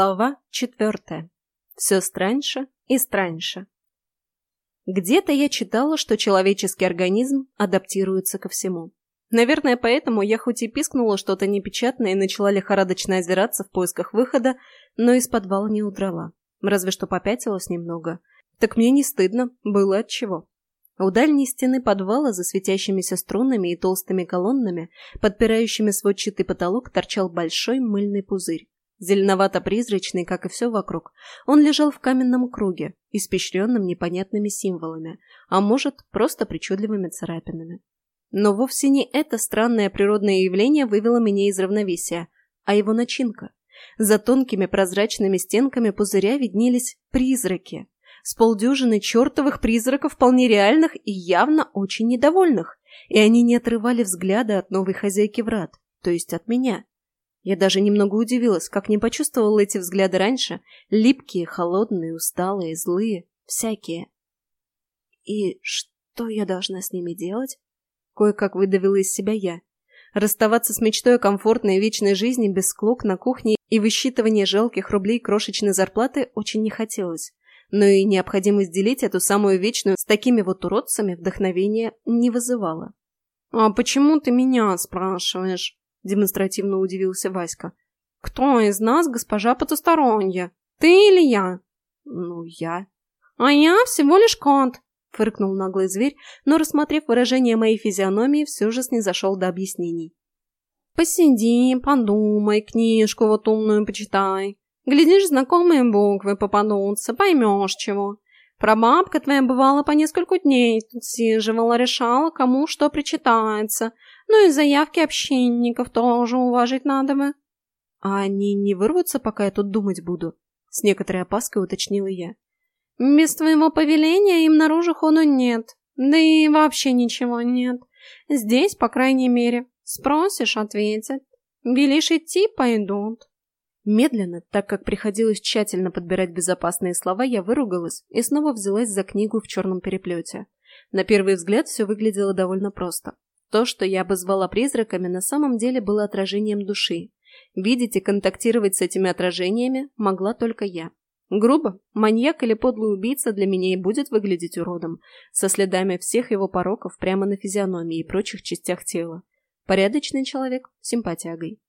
Глава четвертая. Все страньше и страньше. Где-то я читала, что человеческий организм адаптируется ко всему. Наверное, поэтому я хоть и пискнула что-то непечатное и начала лихорадочно озираться в поисках выхода, но из подвала не удрала. Разве что попятилась немного. Так мне не стыдно, было от чего. У дальней стены подвала за светящимися струнами и толстыми колоннами, подпирающими сводчатый потолок, торчал большой мыльный пузырь. Зеленовато-призрачный, как и все вокруг, он лежал в каменном круге, испещренном непонятными символами, а может, просто причудливыми царапинами. Но вовсе не это странное природное явление вывело меня из равновесия, а его начинка. За тонкими прозрачными стенками пузыря виднелись призраки. С полдюжины чертовых призраков вполне реальных и явно очень недовольных, и они не отрывали взгляда от новой хозяйки врат, то есть от меня. Я даже немного удивилась, как не почувствовала эти взгляды раньше. Липкие, холодные, усталые, злые, всякие. И что я должна с ними делать? Кое-как выдавила из себя я. Расставаться с мечтой о комфортной вечной жизни без склок на кухне и высчитывания жалких рублей крошечной зарплаты очень не хотелось. Но и необходимость делить эту самую вечную с такими вот уродцами вдохновения не вызывала. «А почему ты меня спрашиваешь?» — демонстративно удивился Васька. «Кто из нас госпожа потусторонняя? Ты или я?» «Ну, я». «А я всего лишь кот», — фыркнул наглый зверь, но, рассмотрев выражение моей физиономии, все же снизошел до объяснений. «Посиди, подумай, книжку вот умную почитай. Глядишь, знакомые буквы попадутся, поймешь чего. Прабабка твоя бывала по несколько дней тут сиживала, решала, кому что причитается, ну и заявки общинников тоже уважить надо бы. А они не вырвутся, пока я тут думать буду? С некоторой опаской уточнила я. Без твоего повеления им наружу ходу нет. Да и вообще ничего нет. Здесь, по крайней мере. Спросишь — ответят. Велишь идти — пойдут. Медленно, так как приходилось тщательно подбирать безопасные слова, я выругалась и снова взялась за книгу в черном переплете. На первый взгляд все выглядело довольно просто. То, что я обозвала призраками, на самом деле было отражением души. Видеть и контактировать с этими отражениями могла только я. Грубо, маньяк или подлый убийца для меня и будет выглядеть уродом, со следами всех его пороков прямо на физиономии и прочих частях тела. Порядочный человек – симпатиагой.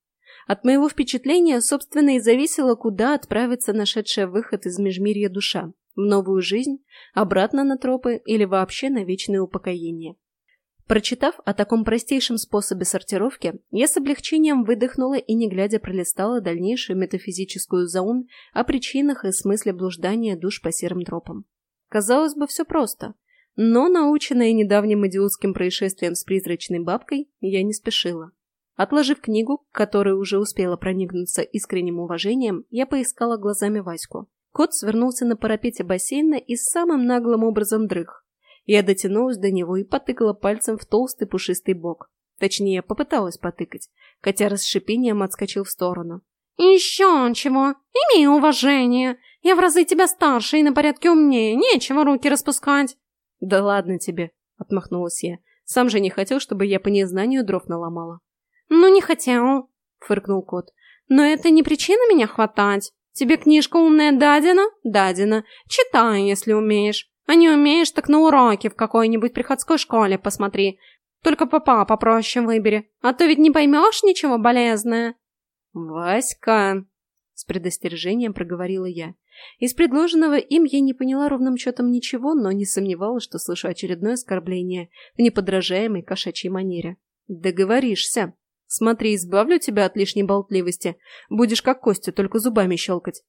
От моего впечатления, собственно, и зависело, куда отправится нашедшая выход из межмирья душа – в новую жизнь, обратно на тропы или вообще на вечное упокоение. Прочитав о таком простейшем способе сортировки, я с облегчением выдохнула и, не глядя, пролистала дальнейшую метафизическую заум о причинах и смысле блуждания душ по серым тропам. Казалось бы, все просто. Но, наученная недавним идиотским происшествием с призрачной бабкой, я не спешила. Отложив книгу, к которой уже успела проникнуться искренним уважением, я поискала глазами Ваську. Кот свернулся на парапете бассейна и самым наглым образом дрых, я дотянулась до него и потыкала пальцем в толстый пушистый бок. Точнее, попыталась потыкать. Котяра с шипением отскочил в сторону. «Еще чего! Имей уважение! Я в разы тебя старше и на порядке умнее, нечего руки распускать!» «Да ладно тебе!» — отмахнулась я. «Сам же не хотел, чтобы я по незнанию дров наломала». «Ну, не хотел!» — фыркнул кот. «Но это не причина меня хватать. Тебе книжка умная дадена? Дадена. Читай, если умеешь. А не умеешь, так на уроке в какой-нибудь приходской школе посмотри. Только папа попроще выбери, а то ведь не поймешь ничего болезное. Васька, с предостережением проговорила я. Из предложенного им я не поняла ровным счетом ничего, но не сомневалась, что слышу очередное оскорбление в неподражаемой кошачьей манере. Договоришься. Смотри, избавлю тебя от лишней болтливости. Будешь как Костя, только зубами щелкать.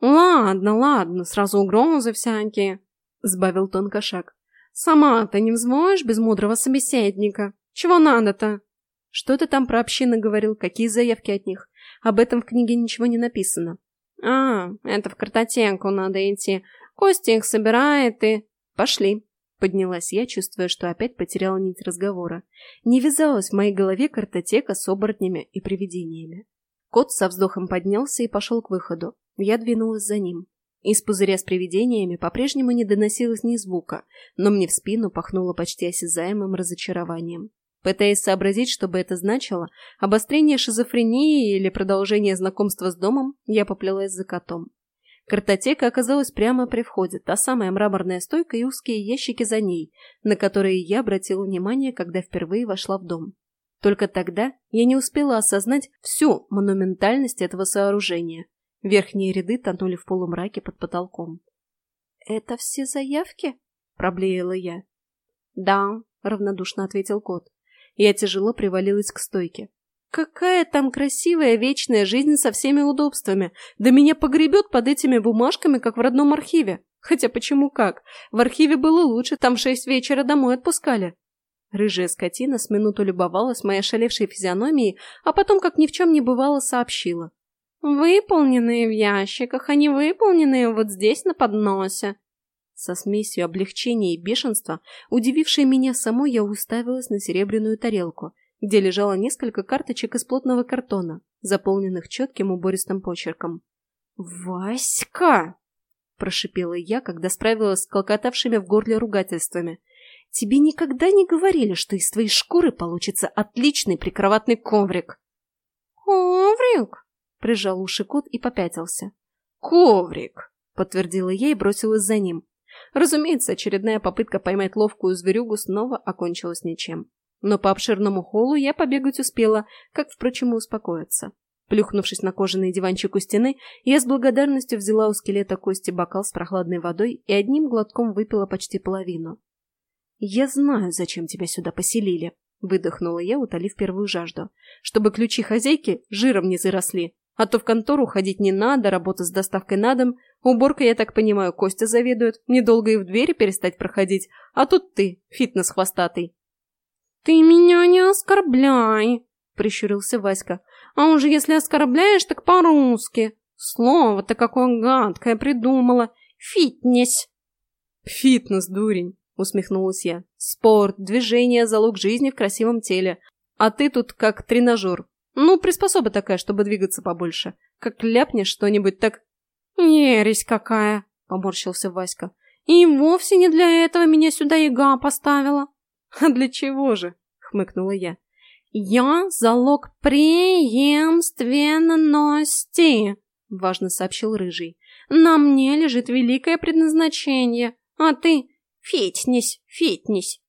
Ладно, ладно, сразу угрозы всякие. Сбавил тон кошак. «Сама ты не взмоешь без мудрого собеседника? Чего надо-то?» «Что ты там про общины говорил? Какие заявки от них? Об этом в книге ничего не написано». «А, это в картотеку надо идти. Костя их собирает и...» «Пошли», — поднялась я, чувствуя, что опять потеряла нить разговора. Не вязалась в моей голове картотека с оборотнями и привидениями. Кот со вздохом поднялся и пошел к выходу. Я двинулась за ним. Из пузыря с привидениями по-прежнему не доносилось ни звука, но мне в спину пахнуло почти осязаемым разочарованием. Пытаясь сообразить, что бы это значило, обострение шизофрении или продолжение знакомства с домом, я поплелась за котом. Картотека оказалась прямо при входе, та самая мраморная стойка и узкие ящики за ней, на которые я обратила внимание, когда впервые вошла в дом. Только тогда я не успела осознать всю монументальность этого сооружения. Верхние ряды тонули в полумраке под потолком. «Это все заявки?» – проблеяла я. «Да», – равнодушно ответил кот. Я тяжело привалилась к стойке. Какая там красивая вечная жизнь со всеми удобствами. Да меня погребет под этими бумажками, как в родном архиве. Хотя почему как? В архиве было лучше, там в шесть вечера домой отпускали. Рыжая скотина с минуту любовалась моей шалевшей физиономией, а потом, как ни в чем не бывало, сообщила. «Выполненные в ящиках, а не выполненные вот здесь на подносе». Со смесью облегчения и бешенства, удивившей меня самой, я уставилась на серебряную тарелку – где лежало несколько карточек из плотного картона, заполненных четким убористым почерком. «Васька!» – прошипела я, когда справилась с колкотавшими в горле ругательствами. «Тебе никогда не говорили, что из твоей шкуры получится отличный прикроватный коврик?» «Коврик?» – прижал уши кот и попятился. «Коврик!» – подтвердила я и бросилась за ним. Разумеется, очередная попытка поймать ловкую зверюгу снова окончилась ничем. Но по обширному холлу я побегать успела, как, впрочем, и успокоиться. Плюхнувшись на кожаный диванчик у стены, я с благодарностью взяла у скелета кости бокал с прохладной водой и одним глотком выпила почти половину. «Я знаю, зачем тебя сюда поселили», — выдохнула я, утолив первую жажду. «Чтобы ключи хозяйки жиром не заросли. А то в контору ходить не надо, работа с доставкой на дом. Уборка, я так понимаю, Костя заведует. Недолго и в двери перестать проходить. А тут ты, фитнес хвостатый. «Ты меня не оскорбляй!» — прищурился Васька. «А уже если оскорбляешь, так по-русски. Слово-то какое гадкое придумала. Фитнес!» «Фитнес, дурень!» — усмехнулась я. «Спорт, движение, залог жизни в красивом теле. А ты тут как тренажер. Ну, приспособа такая, чтобы двигаться побольше. Как ляпнешь что-нибудь, так...» «Ересь какая!» — поморщился Васька. «И вовсе не для этого меня сюда яга поставила. «А для чего же?» — хмыкнула я. «Я залог преемственности», — важно сообщил Рыжий. «На мне лежит великое предназначение, а ты фитнись, фитнись».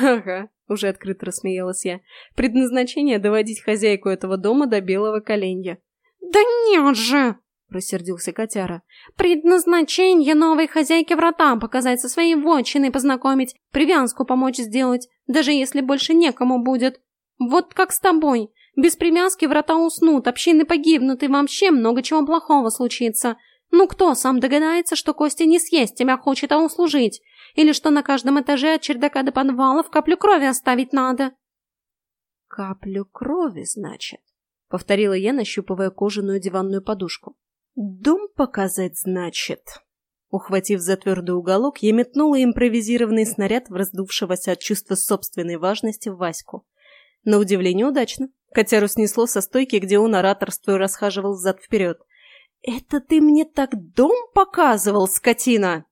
«Ага», — уже открыто рассмеялась я. «Предназначение — доводить хозяйку этого дома до белого коленя». «Да нет же!» — просердился котяра. «Предназначение новой хозяйки врата показать со своей вотчиной познакомить, привязку помочь сделать, даже если больше некому будет. Вот как с тобой. Без привязки врата уснут, общины погибнут, и вообще много чего плохого случится. Ну кто сам догадается, что Костя не съесть тебя хочет, а услужить? Или что на каждом этаже от чердака до подвала в каплю крови оставить надо?» «Каплю крови, значит?» — повторила я, нащупывая кожаную диванную подушку. «Дом показать, значит?» Ухватив за твердый уголок, я метнула импровизированный снаряд в раздувшегося от чувства собственной важности Ваську. На удивление удачно. Котяру снесло со стойки, где он ораторствуя расхаживал взад-вперед. «Это ты мне так дом показывал, скотина?»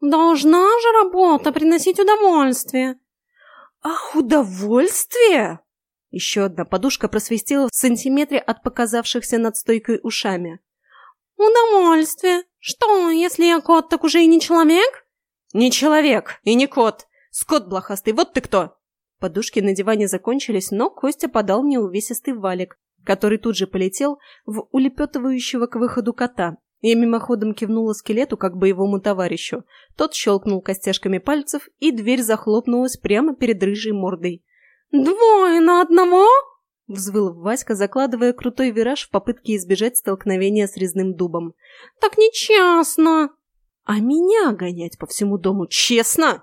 «Должна же работа приносить удовольствие!» «Ах, удовольствие!» Еще одна подушка просвистела в сантиметре от показавшихся над стойкой ушами. «Удовольствие! Что, если я кот, так уже и не человек?» «Не человек и не кот! Скот блохастый, вот ты кто!» Подушки на диване закончились, но Костя подал мне увесистый валик, который тут же полетел в улепетывающего к выходу кота. Я мимоходом кивнула скелету, как боевому товарищу. Тот щелкнул костяшками пальцев, и дверь захлопнулась прямо перед рыжей мордой. «Двое на одного?» Взвыл Васька, закладывая крутой вираж в попытке избежать столкновения с резным дубом. «Так нечестно!» «А меня гонять по всему дому честно?»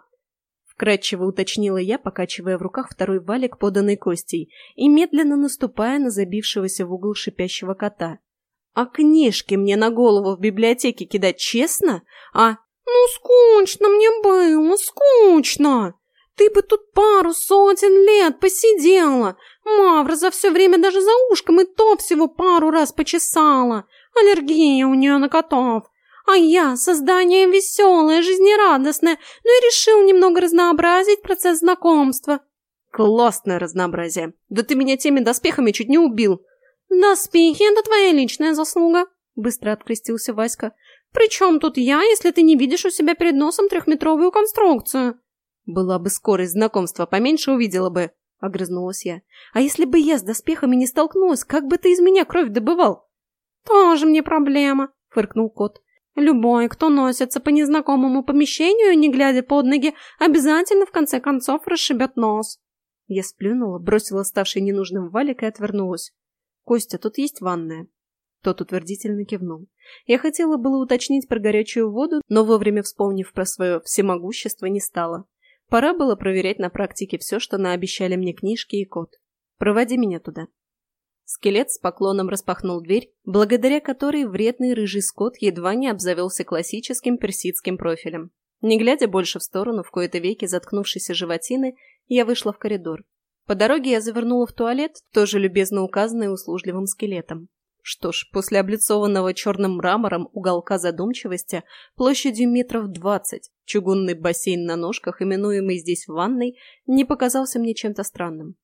Вкратчиво уточнила я, покачивая в руках второй валик, поданный Костей, и медленно наступая на забившегося в угол шипящего кота. «А книжки мне на голову в библиотеке кидать честно? А...» «Ну, скучно мне было, скучно!» Ты бы тут пару сотен лет посидела. Мавра за все время даже за ушком и то всего пару раз почесала. Аллергия у нее на котов. А я создание веселое, жизнерадостное, ну и решил немного разнообразить процесс знакомства. Классное разнообразие. Да ты меня теми доспехами чуть не убил. Доспехи — это твоя личная заслуга, быстро открестился Васька. «При чем тут я, если ты не видишь у себя перед носом трехметровую конструкцию?» «Была бы скорость знакомства, поменьше увидела бы», — огрызнулась я. «А если бы я с доспехами не столкнулась, как бы ты из меня кровь добывал?» «Тоже мне проблема», — фыркнул кот. «Любой, кто носится по незнакомому помещению, не глядя под ноги, обязательно в конце концов расшибет нос». Я сплюнула, бросила ставший ненужным валик и отвернулась. «Костя, тут есть ванная?» Тот утвердительно кивнул. Я хотела было уточнить про горячую воду, но вовремя вспомнив про свое всемогущество, не стала. Пора было проверять на практике все, что наобещали мне книжки и кот. Проводи меня туда. Скелет с поклоном распахнул дверь, благодаря которой вредный рыжий скот едва не обзавелся классическим персидским профилем. Не глядя больше в сторону, в кои-то веки заткнувшейся животины, я вышла в коридор. По дороге я завернула в туалет, тоже любезно указанный услужливым скелетом. Что ж, после облицованного черным мрамором уголка задумчивости площадью метров двадцать чугунный бассейн на ножках, именуемый здесь ванной, не показался мне чем-то странным.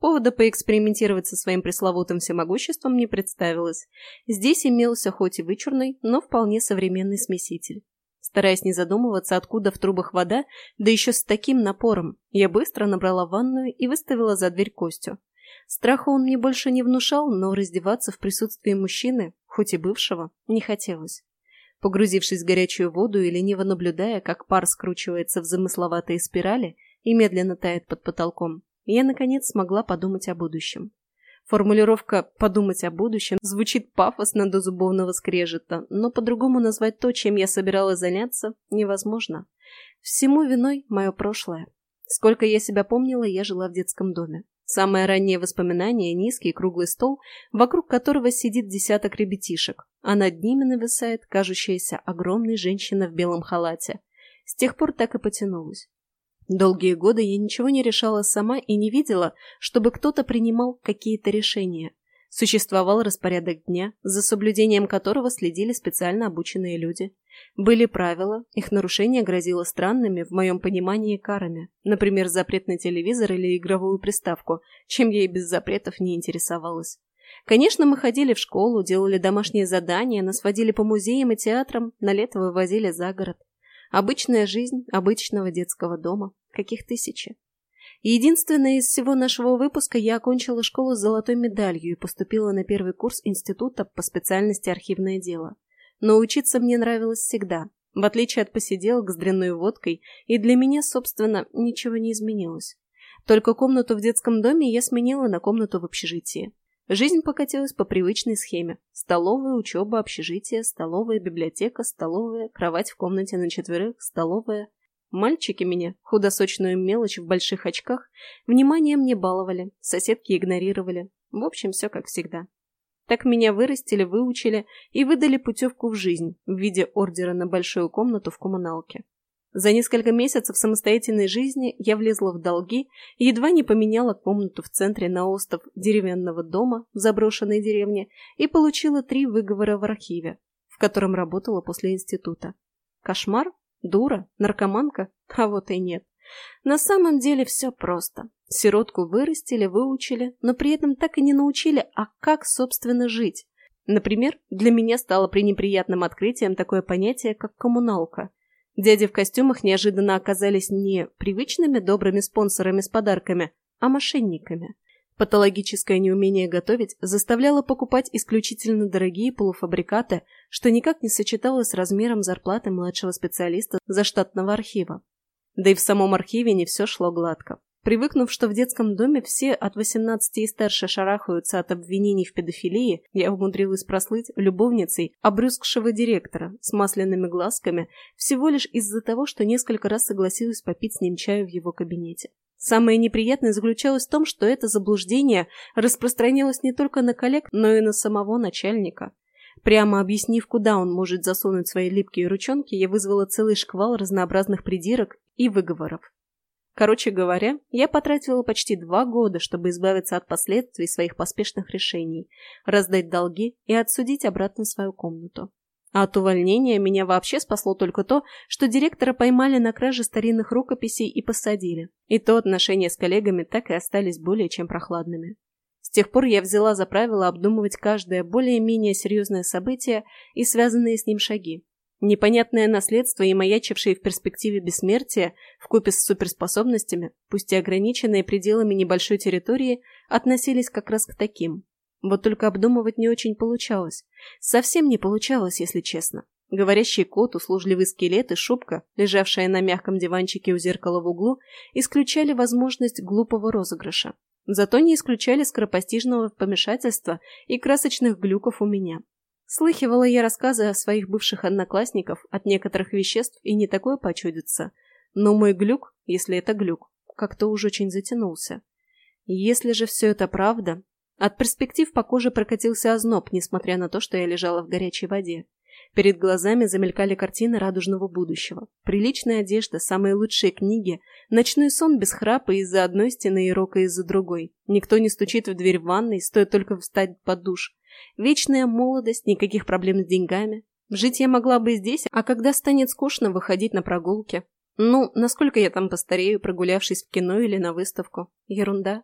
Повода поэкспериментировать со своим пресловутым всемогуществом не представилось. Здесь имелся хоть и вычурный, но вполне современный смеситель. Стараясь не задумываться, откуда в трубах вода, да еще с таким напором, я быстро набрала ванную и выставила за дверь Костю. Страха он мне больше не внушал, но раздеваться в присутствии мужчины, хоть и бывшего, не хотелось. Погрузившись в горячую воду и лениво наблюдая, как пар скручивается в замысловатые спирали и медленно тает под потолком, я, наконец, смогла подумать о будущем. Формулировка «подумать о будущем» звучит пафосно до зубовного скрежета, но по-другому назвать то, чем я собиралась заняться, невозможно. Всему виной мое прошлое. Сколько я себя помнила, я жила в детском доме. Самое раннее воспоминание – низкий круглый стол, вокруг которого сидит десяток ребятишек, а над ними нависает кажущаяся огромной женщина в белом халате. С тех пор так и потянулась. Долгие годы я ничего не решала сама и не видела, чтобы кто-то принимал какие-то решения. Существовал распорядок дня, за соблюдением которого следили специально обученные люди. Были правила, их нарушение грозило странными, в моем понимании, карами. Например, запрет на телевизор или игровую приставку, чем я и без запретов не интересовалась. Конечно, мы ходили в школу, делали домашние задания, нас водили по музеям и театрам, на лето вывозили за город. Обычная жизнь обычного детского дома, каких тысячи. Единственное из всего нашего выпуска я окончила школу с золотой медалью и поступила на первый курс института по специальности архивное дело. Но учиться мне нравилось всегда, в отличие от посиделок с дрянной водкой, и для меня, собственно, ничего не изменилось. Только комнату в детском доме я сменила на комнату в общежитии. Жизнь покатилась по привычной схеме. Столовая, учеба, общежитие, столовая, библиотека, столовая, кровать в комнате на четверых, столовая, Мальчики меня, худосочную мелочь в больших очках, вниманием не баловали, соседки игнорировали. В общем, все как всегда. Так меня вырастили, выучили и выдали путевку в жизнь в виде ордера на большую комнату в коммуналке. За несколько месяцев самостоятельной жизни я влезла в долги и едва не поменяла комнату в центре на остов деревянного дома в заброшенной деревне и получила три выговора в архиве, в котором работала после института. Кошмар? Дура? Наркоманка? А вот и нет. На самом деле все просто. Сиротку вырастили, выучили, но при этом так и не научили, а как, собственно, жить. Например, для меня стало пренеприятным открытием такое понятие, как коммуналка. Дяди в костюмах неожиданно оказались не привычными добрыми спонсорами с подарками, а мошенниками. Патологическое неумение готовить заставляло покупать исключительно дорогие полуфабрикаты, что никак не сочеталось с размером зарплаты младшего специалиста заштатного архива. Да и в самом архиве не все шло гладко. Привыкнув, что в детском доме все от 18 и старше шарахаются от обвинений в педофилии, я умудрилась прослыть любовницей обрюзгшего директора с масляными глазками всего лишь из-за того, что несколько раз согласилась попить с ним чаю в его кабинете. Самое неприятное заключалось в том, что это заблуждение распространилось не только на коллег, но и на самого начальника. Прямо объяснив, куда он может засунуть свои липкие ручонки, я вызвала целый шквал разнообразных придирок и выговоров. Короче говоря, я потратила почти два года, чтобы избавиться от последствий своих поспешных решений, раздать долги и отсудить обратно свою комнату. А от увольнения меня вообще спасло только то, что директора поймали на краже старинных рукописей и посадили. И то отношения с коллегами так и остались более чем прохладными. С тех пор я взяла за правило обдумывать каждое более-менее серьезное событие и связанные с ним шаги. Непонятное наследство и маячившие в перспективе бессмертия, вкупе с суперспособностями, пусть и ограниченные пределами небольшой территории, относились как раз к таким. Вот только обдумывать не очень получалось. Совсем не получалось, если честно. Говорящий кот, услужливый скелет и шубка, лежавшая на мягком диванчике у зеркала в углу, исключали возможность глупого розыгрыша. Зато не исключали скоропостижного помешательства и красочных глюков у меня. Слыхивала я рассказы о своих бывших одноклассников от некоторых веществ и не такое почудится. Но мой глюк, если это глюк, как-то уж очень затянулся. Если же все это правда... От перспектив по коже прокатился озноб, несмотря на то, что я лежала в горячей воде. Перед глазами замелькали картины радужного будущего. Приличная одежда, самые лучшие книги, ночной сон без храпа из-за одной стены и рока из-за другой. Никто не стучит в дверь в ванной, стоит только встать под душ. Вечная молодость, никаких проблем с деньгами. Жить я могла бы здесь, а когда станет скучно, выходить на прогулки. Ну, насколько я там постарею, прогулявшись в кино или на выставку? Ерунда.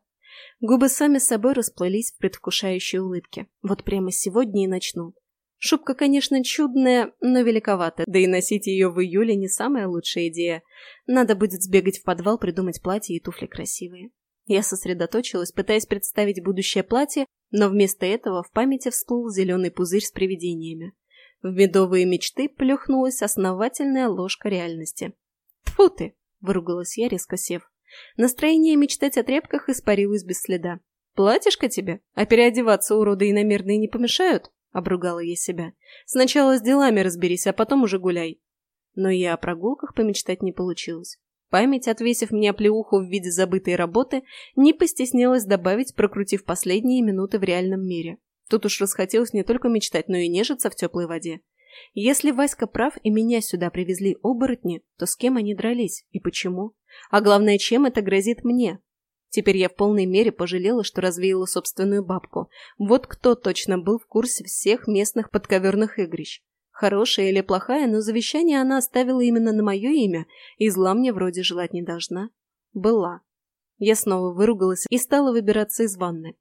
Губы сами собой расплылись в предвкушающей улыбке. Вот прямо сегодня и начну. Шубка, конечно, чудная, но великовата, да и носить ее в июле не самая лучшая идея. Надо будет сбегать в подвал, придумать платье и туфли красивые. Я сосредоточилась, пытаясь представить будущее платье, но вместо этого в памяти всплыл зеленый пузырь с привидениями. В медовые мечты плюхнулась основательная ложка реальности. «Тьфу ты!» – выругалась я, резко сев. Настроение мечтать о тряпках испарилось без следа. «Платьишко тебе? А переодеваться уроды иномерные не помешают?» – обругала я себя. «Сначала с делами разберись, а потом уже гуляй». Но я о прогулках помечтать не получилось. Память, отвесив мне плеуху в виде забытой работы, не постеснялась добавить, прокрутив последние минуты в реальном мире. Тут уж расхотелось не только мечтать, но и нежиться в теплой воде. Если Васька прав и меня сюда привезли оборотни, то с кем они дрались и почему? А главное, чем это грозит мне? Теперь я в полной мере пожалела, что развеяла собственную бабку. Вот кто точно был в курсе всех местных подковерных игрищ. Хорошая или плохая, но завещание она оставила именно на мое имя, и зла мне вроде желать не должна. Была. Я снова выругалась и стала выбираться из ванны.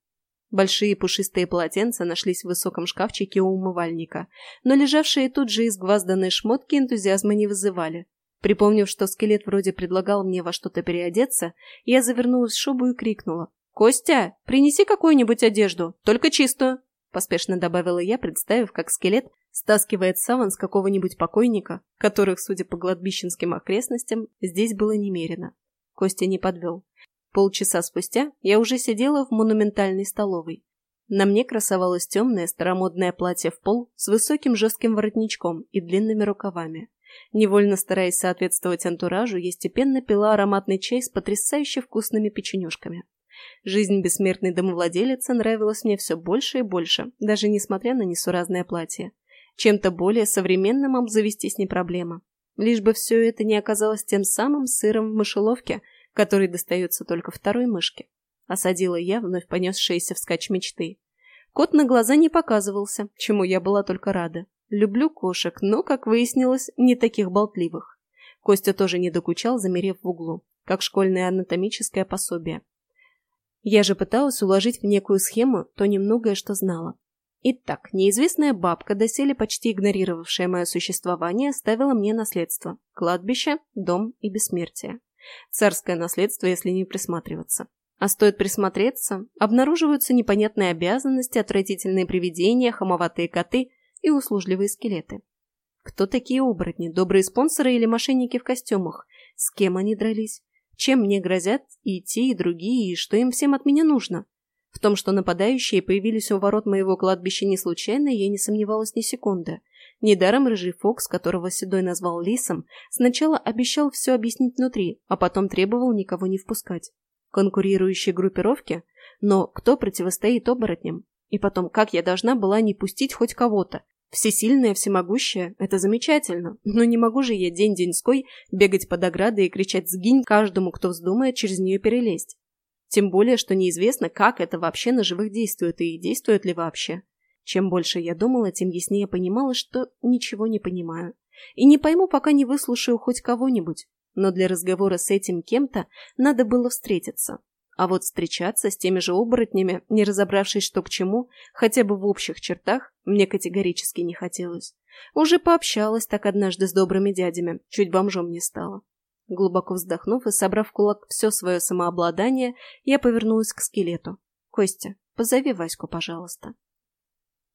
Большие пушистые полотенца нашлись в высоком шкафчике у умывальника, но лежавшие тут же изгвазданные шмотки энтузиазма не вызывали. Припомнив, что скелет вроде предлагал мне во что-то переодеться, я завернулась в шубу и крикнула. «Костя, принеси какую-нибудь одежду, только чистую!» Поспешно добавила я, представив, как скелет стаскивает саван с какого-нибудь покойника, которых, судя по кладбищенским окрестностям, здесь было немерено. Костя не подвел. Полчаса спустя я уже сидела в монументальной столовой. На мне красовалось темное старомодное платье в пол с высоким жестким воротничком и длинными рукавами. Невольно стараясь соответствовать антуражу, я степенно пила ароматный чай с потрясающе вкусными печенюшками. Жизнь бессмертной домовладелицы нравилась мне все больше и больше, даже несмотря на несуразное платье. Чем-то более современным обзавестись не проблема. Лишь бы все это не оказалось тем самым сыром в мышеловке, который достается только второй мышке. Осадила я вновь понесшиеся вскачь мечты. Кот на глаза не показывался, чему я была только рада. Люблю кошек, но, как выяснилось, не таких болтливых. Костя тоже не докучал, замерев в углу, как школьное анатомическое пособие. Я же пыталась уложить в некую схему то немногое, что знала. Итак, неизвестная бабка, доселе почти игнорировавшая мое существование, оставила мне наследство – кладбище, дом и бессмертие. Царское наследство, если не присматриваться. А стоит присмотреться, обнаруживаются непонятные обязанности, отвратительные привидения, хамоватые коты и услужливые скелеты. Кто такие оборотни, добрые спонсоры или мошенники в костюмах? С кем они дрались? Чем мне грозят и те, и другие, и что им всем от меня нужно? В том, что нападающие появились у ворот моего кладбища не случайно, я не сомневалась ни секунды. Недаром рыжий Фокс, которого Седой назвал Лисом, сначала обещал все объяснить внутри, а потом требовал никого не впускать. Конкурирующие группировки? Но кто противостоит оборотням? И потом, как я должна была не пустить хоть кого-то? Всесильная, всемогущая – это замечательно, но не могу же я день-деньской бегать под оградой и кричать «сгинь» каждому, кто вздумает через нее перелезть. Тем более, что неизвестно, как это вообще на живых действует и действует ли вообще. Чем больше я думала, тем яснее понимала, что ничего не понимаю. И не пойму, пока не выслушаю хоть кого-нибудь. Но для разговора с этим кем-то надо было встретиться. А вот встречаться с теми же оборотнями, не разобравшись, что к чему, хотя бы в общих чертах, мне категорически не хотелось. Уже пообщалась так однажды с добрыми дядями, чуть бомжом не стала. Глубоко вздохнув и собрав в кулак все свое самообладание, я повернулась к скелету. «Костя, позови Ваську, пожалуйста».